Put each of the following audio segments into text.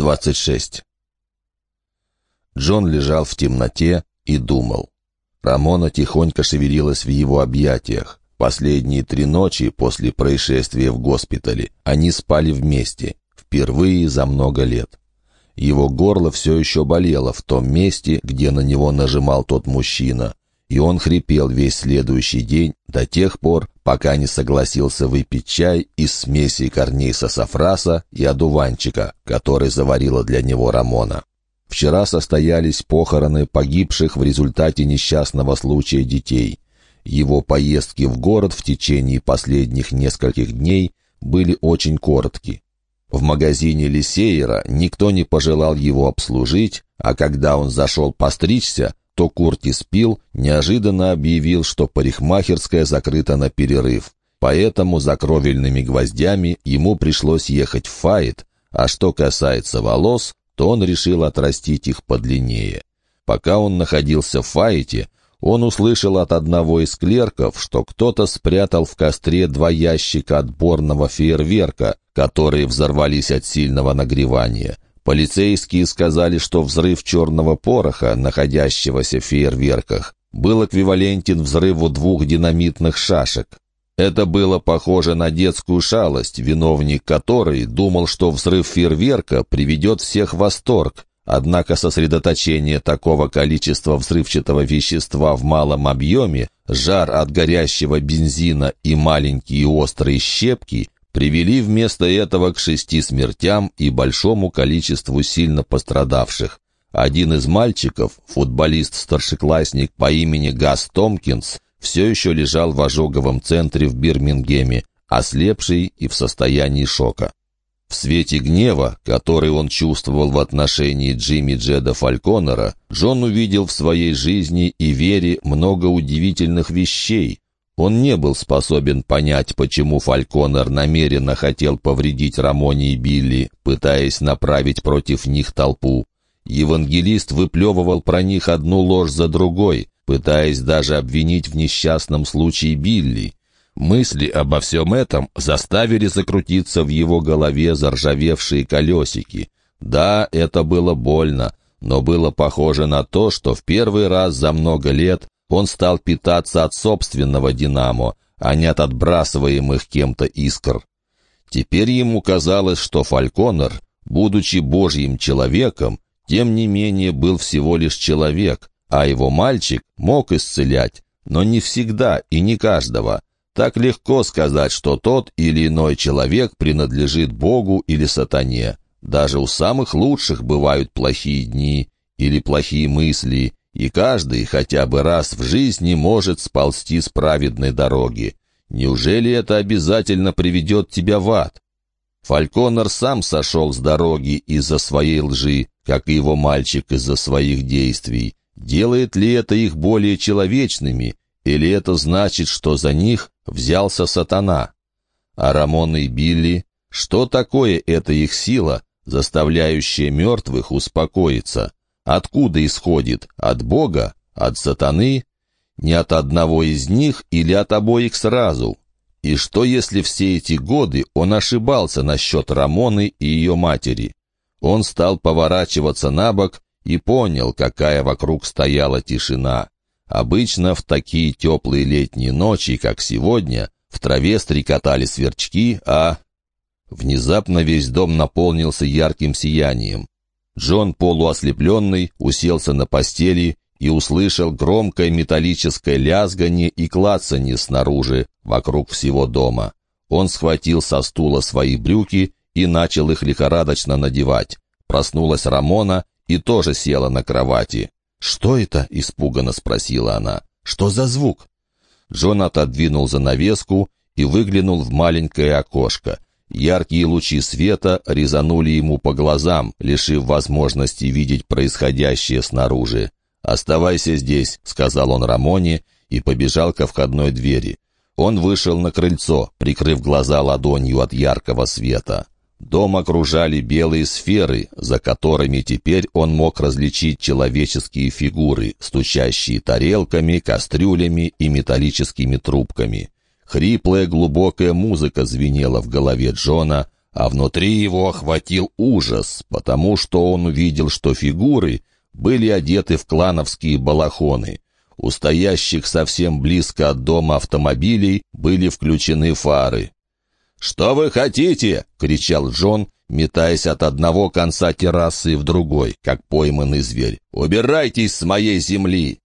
26. Джон лежал в темноте и думал. Рамона тихонько шевелилась в его объятиях. Последние три ночи после происшествия в госпитале они спали вместе, впервые за много лет. Его горло все еще болело в том месте, где на него нажимал тот мужчина, и он хрипел весь следующий день до тех пор, пока не согласился выпить чай из смеси корней сосафраса и одуванчика, который заварила для него Рамона. Вчера состоялись похороны погибших в результате несчастного случая детей. Его поездки в город в течение последних нескольких дней были очень коротки. В магазине Лисейера никто не пожелал его обслужить, а когда он зашел постричься, то Куртис Пил неожиданно объявил, что парикмахерская закрыта на перерыв. Поэтому за кровельными гвоздями ему пришлось ехать в Файт, а что касается волос, то он решил отрастить их подлиннее. Пока он находился в Файте, он услышал от одного из клерков, что кто-то спрятал в костре два ящика отборного фейерверка, которые взорвались от сильного нагревания. Полицейские сказали, что взрыв черного пороха, находящегося в фейерверках, был эквивалентен взрыву двух динамитных шашек. Это было похоже на детскую шалость, виновник которой думал, что взрыв фейерверка приведет всех в восторг, однако сосредоточение такого количества взрывчатого вещества в малом объеме, жар от горящего бензина и маленькие острые щепки привели вместо этого к шести смертям и большому количеству сильно пострадавших. Один из мальчиков, футболист-старшеклассник по имени Гас Томкинс, все еще лежал в ожоговом центре в Бирмингеме, ослепший и в состоянии шока. В свете гнева, который он чувствовал в отношении Джимми Джеда Фальконера, Джон увидел в своей жизни и вере много удивительных вещей, он не был способен понять, почему Фальконер намеренно хотел повредить Рамоне и Билли, пытаясь направить против них толпу. Евангелист выплевывал про них одну ложь за другой, пытаясь даже обвинить в несчастном случае Билли. Мысли обо всем этом заставили закрутиться в его голове заржавевшие колесики. Да, это было больно, но было похоже на то, что в первый раз за много лет он стал питаться от собственного «Динамо», а не от отбрасываемых кем-то искр. Теперь ему казалось, что Фальконер, будучи божьим человеком, тем не менее был всего лишь человек, а его мальчик мог исцелять, но не всегда и не каждого. Так легко сказать, что тот или иной человек принадлежит Богу или сатане. Даже у самых лучших бывают плохие дни или плохие мысли, и каждый хотя бы раз в жизни может сползти с праведной дороги. Неужели это обязательно приведет тебя в ад? Фальконер сам сошел с дороги из-за своей лжи, как и его мальчик из-за своих действий. Делает ли это их более человечными, или это значит, что за них взялся сатана? А Рамон и Билли, что такое эта их сила, заставляющая мертвых успокоиться? Откуда исходит? От Бога? От сатаны? Не от одного из них или от обоих сразу? И что, если все эти годы он ошибался насчет Рамоны и ее матери? Он стал поворачиваться на бок и понял, какая вокруг стояла тишина. Обычно в такие теплые летние ночи, как сегодня, в траве стрекотали сверчки, а... Внезапно весь дом наполнился ярким сиянием. Джон, полуослепленный, уселся на постели и услышал громкое металлическое лязгание и клацанье снаружи, вокруг всего дома. Он схватил со стула свои брюки и начал их лихорадочно надевать. Проснулась Рамона и тоже села на кровати. «Что это?» — испуганно спросила она. «Что за звук?» Джон отодвинул занавеску и выглянул в маленькое окошко. Яркие лучи света резанули ему по глазам, лишив возможности видеть происходящее снаружи. «Оставайся здесь», — сказал он Рамоне и побежал ко входной двери. Он вышел на крыльцо, прикрыв глаза ладонью от яркого света. Дом окружали белые сферы, за которыми теперь он мог различить человеческие фигуры, стучащие тарелками, кастрюлями и металлическими трубками. Хриплая глубокая музыка звенела в голове Джона, а внутри его охватил ужас, потому что он увидел, что фигуры были одеты в клановские балахоны. У стоящих совсем близко от дома автомобилей были включены фары. «Что вы хотите?» — кричал Джон, метаясь от одного конца террасы в другой, как пойманный зверь. «Убирайтесь с моей земли!»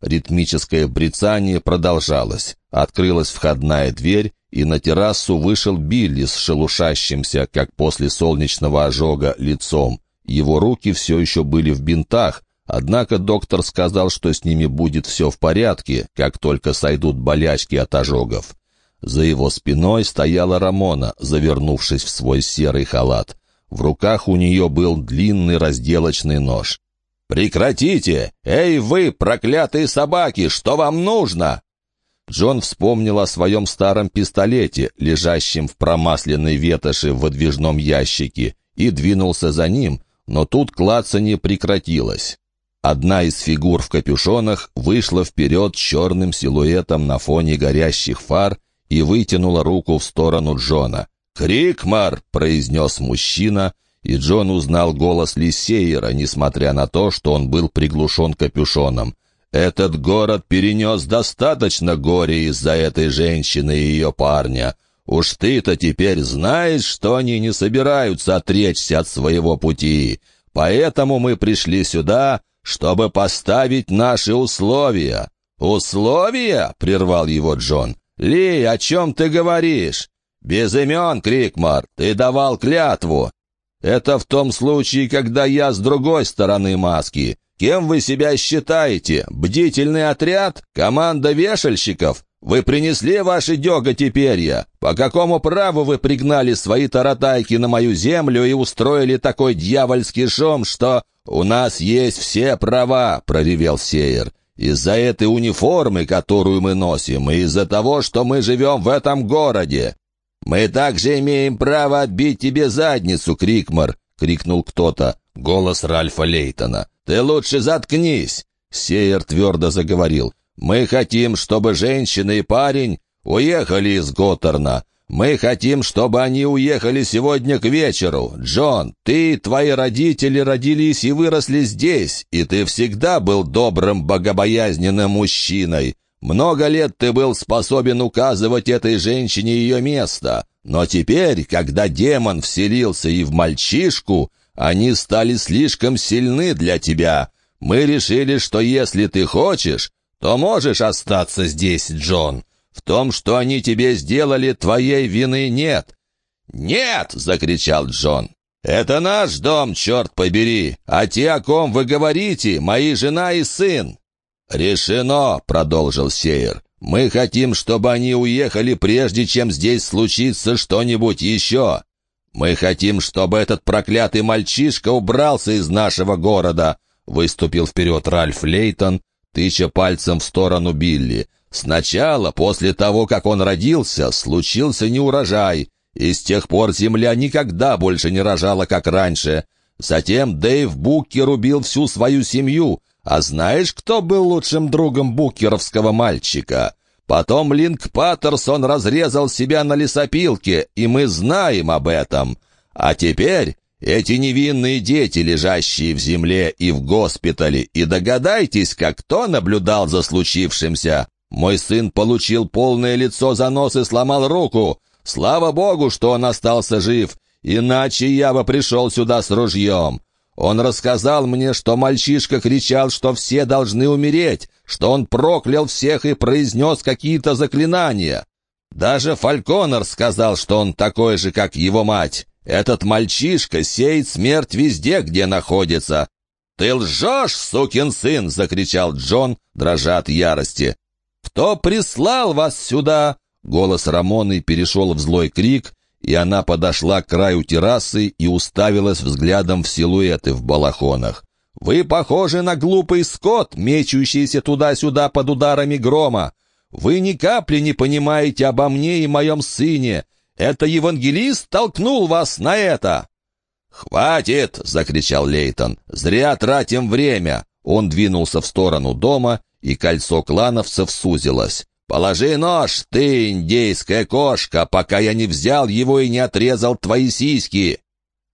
Ритмическое брецание продолжалось. Открылась входная дверь, и на террасу вышел Билли с шелушащимся, как после солнечного ожога, лицом. Его руки все еще были в бинтах, однако доктор сказал, что с ними будет все в порядке, как только сойдут болячки от ожогов. За его спиной стояла Рамона, завернувшись в свой серый халат. В руках у нее был длинный разделочный нож. «Прекратите! Эй вы, проклятые собаки, что вам нужно?» Джон вспомнил о своем старом пистолете, лежащем в промасленной ветоши в выдвижном ящике, и двинулся за ним, но тут клацанье прекратилось. Одна из фигур в капюшонах вышла вперед черным силуэтом на фоне горящих фар и вытянула руку в сторону Джона. «Крикмар!» — произнес мужчина, и Джон узнал голос Лисейера, несмотря на то, что он был приглушен капюшоном. «Этот город перенес достаточно горя из-за этой женщины и ее парня. Уж ты-то теперь знаешь, что они не собираются отречься от своего пути. Поэтому мы пришли сюда, чтобы поставить наши условия». «Условия?» — прервал его Джон. «Ли, о чем ты говоришь?» «Без имен, Крикмар, ты давал клятву». «Это в том случае, когда я с другой стороны маски. Кем вы себя считаете? Бдительный отряд? Команда вешальщиков? Вы принесли ваши деготи перья? По какому праву вы пригнали свои таратайки на мою землю и устроили такой дьявольский шум, что у нас есть все права?» — проревел Сеер из-за этой униформы, которую мы носим, и из-за того, что мы живем в этом городе. Мы также имеем право отбить тебе задницу, Крикмар!» — крикнул кто-то. Голос Ральфа Лейтона. «Ты лучше заткнись!» Сеер твердо заговорил. «Мы хотим, чтобы женщина и парень уехали из Готтерна. Мы хотим, чтобы они уехали сегодня к вечеру. Джон, ты и твои родители родились и выросли здесь, и ты всегда был добрым, богобоязненным мужчиной. Много лет ты был способен указывать этой женщине ее место. Но теперь, когда демон вселился и в мальчишку, они стали слишком сильны для тебя. Мы решили, что если ты хочешь, то можешь остаться здесь, Джон. В том, что они тебе сделали, твоей вины нет». «Нет!» — закричал Джон. «Это наш дом, черт побери! А те, о ком вы говорите, мои жена и сын!» «Решено!» — продолжил Сейер. «Мы хотим, чтобы они уехали, прежде чем здесь случится что-нибудь еще. Мы хотим, чтобы этот проклятый мальчишка убрался из нашего города!» Выступил вперед Ральф Лейтон, тыча пальцем в сторону Билли. Сначала, после того, как он родился, случился неурожай, и с тех пор земля никогда больше не рожала, как раньше. Затем Дэйв Буккер убил всю свою семью, а знаешь, кто был лучшим другом буккеровского мальчика? Потом Линк Паттерсон разрезал себя на лесопилке, и мы знаем об этом. А теперь эти невинные дети, лежащие в земле и в госпитале, и догадайтесь, как кто наблюдал за случившимся. Мой сын получил полное лицо за нос и сломал руку. Слава богу, что он остался жив, иначе я бы пришел сюда с ружьем. Он рассказал мне, что мальчишка кричал, что все должны умереть, что он проклял всех и произнес какие-то заклинания. Даже Фальконер сказал, что он такой же, как его мать. Этот мальчишка сеет смерть везде, где находится. «Ты лжешь, сукин сын!» — закричал Джон, дрожа от ярости. «Кто прислал вас сюда?» Голос Рамоны перешел в злой крик, и она подошла к краю террасы и уставилась взглядом в силуэты в балахонах. «Вы похожи на глупый скот, мечущийся туда-сюда под ударами грома. Вы ни капли не понимаете обо мне и моем сыне. Это евангелист толкнул вас на это!» «Хватит!» — закричал Лейтон. «Зря тратим время!» Он двинулся в сторону дома и кольцо клановцев сузилось. «Положи нож, ты, индейская кошка, пока я не взял его и не отрезал твои сиськи!»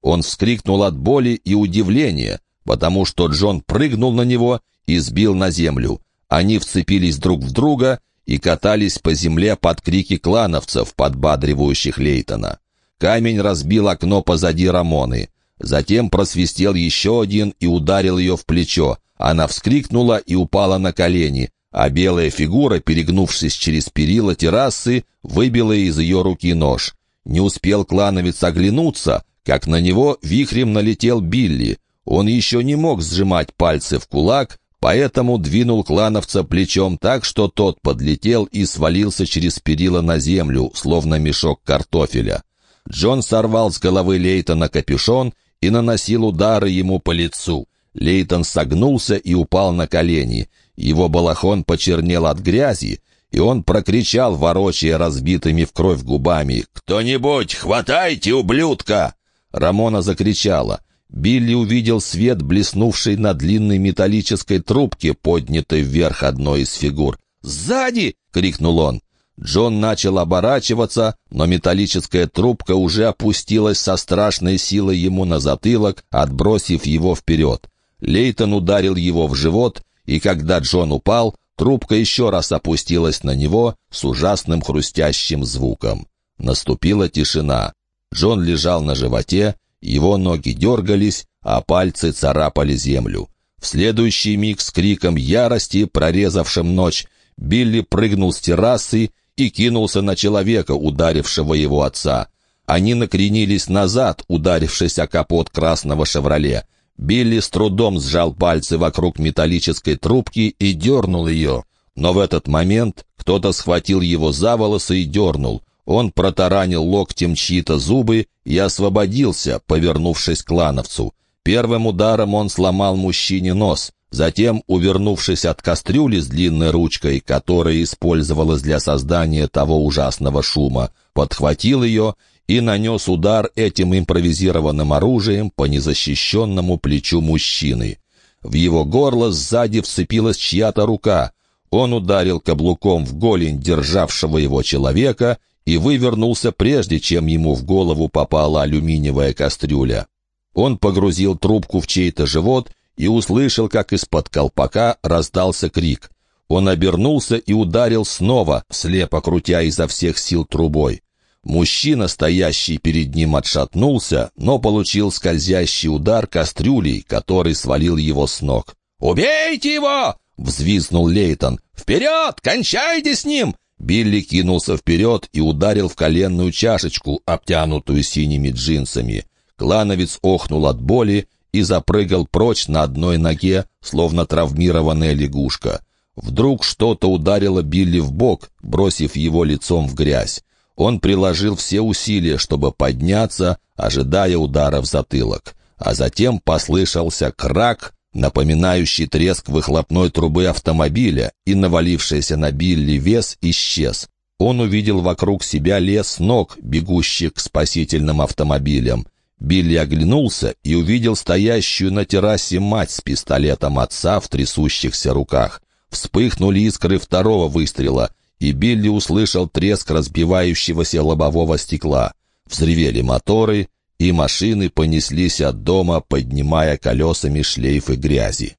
Он вскрикнул от боли и удивления, потому что Джон прыгнул на него и сбил на землю. Они вцепились друг в друга и катались по земле под крики клановцев, подбадривающих Лейтона. Камень разбил окно позади Рамоны. Затем просвистел еще один и ударил ее в плечо. Она вскрикнула и упала на колени, а белая фигура, перегнувшись через перила террасы, выбила из ее руки нож. Не успел клановец оглянуться, как на него вихрем налетел Билли. Он еще не мог сжимать пальцы в кулак, поэтому двинул клановца плечом так, что тот подлетел и свалился через перила на землю, словно мешок картофеля. Джон сорвал с головы Лейтона капюшон и наносил удары ему по лицу. Лейтон согнулся и упал на колени. Его балахон почернел от грязи, и он прокричал, ворочая разбитыми в кровь губами, «Кто-нибудь, хватайте, ублюдка!» Рамона закричала. Билли увидел свет, блеснувший на длинной металлической трубке, поднятой вверх одной из фигур. «Сзади!» — крикнул он. Джон начал оборачиваться, но металлическая трубка уже опустилась со страшной силой ему на затылок, отбросив его вперед. Лейтон ударил его в живот, и когда Джон упал, трубка еще раз опустилась на него с ужасным хрустящим звуком. Наступила тишина. Джон лежал на животе, его ноги дергались, а пальцы царапали землю. В следующий миг с криком ярости, прорезавшим ночь, Билли прыгнул с террасы и кинулся на человека, ударившего его отца. Они накренились назад, ударившись о капот красного «Шевроле». Билли с трудом сжал пальцы вокруг металлической трубки и дернул ее. Но в этот момент кто-то схватил его за волосы и дернул. Он протаранил локтем чьи-то зубы и освободился, повернувшись к лановцу. Первым ударом он сломал мужчине нос. Затем, увернувшись от кастрюли с длинной ручкой, которая использовалась для создания того ужасного шума, подхватил ее и нанес удар этим импровизированным оружием по незащищенному плечу мужчины. В его горло сзади вцепилась чья-то рука. Он ударил каблуком в голень державшего его человека и вывернулся, прежде чем ему в голову попала алюминиевая кастрюля. Он погрузил трубку в чей-то живот и услышал, как из-под колпака раздался крик. Он обернулся и ударил снова, слепо крутя изо всех сил трубой. Мужчина, стоящий перед ним, отшатнулся, но получил скользящий удар кастрюлей, который свалил его с ног. «Убейте его!» — взвизгнул Лейтон. «Вперед! Кончайте с ним!» Билли кинулся вперед и ударил в коленную чашечку, обтянутую синими джинсами. Клановец охнул от боли и запрыгал прочь на одной ноге, словно травмированная лягушка. Вдруг что-то ударило Билли в бок, бросив его лицом в грязь. Он приложил все усилия, чтобы подняться, ожидая удара в затылок. А затем послышался крак, напоминающий треск выхлопной трубы автомобиля, и навалившийся на Билли вес исчез. Он увидел вокруг себя лес ног, бегущих к спасительным автомобилям. Билли оглянулся и увидел стоящую на террасе мать с пистолетом отца в трясущихся руках. Вспыхнули искры второго выстрела, и Билли услышал треск разбивающегося лобового стекла. Взревели моторы, и машины понеслись от дома, поднимая колесами шлейфы грязи.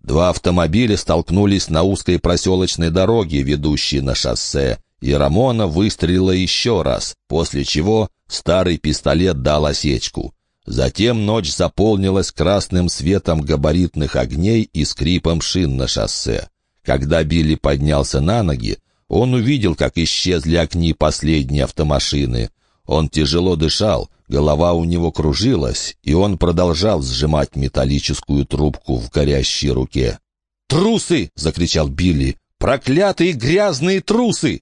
Два автомобиля столкнулись на узкой проселочной дороге, ведущей на шоссе, и Рамона выстрелила еще раз, после чего старый пистолет дал осечку. Затем ночь заполнилась красным светом габаритных огней и скрипом шин на шоссе. Когда Билли поднялся на ноги, он увидел, как исчезли огни последней автомашины. Он тяжело дышал, голова у него кружилась, и он продолжал сжимать металлическую трубку в горящей руке. «Трусы!» — закричал Билли. «Проклятые грязные трусы!»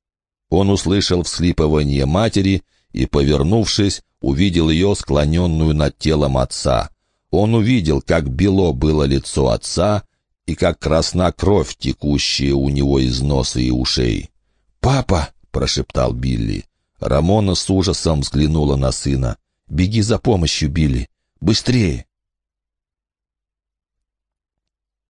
Он услышал всхлипывание матери и, повернувшись, увидел ее склоненную над телом отца. Он увидел, как бело было лицо отца и как красна кровь, текущая у него из носа и ушей. «Папа!» — прошептал Билли. Рамона с ужасом взглянула на сына. «Беги за помощью, Билли! Быстрее!»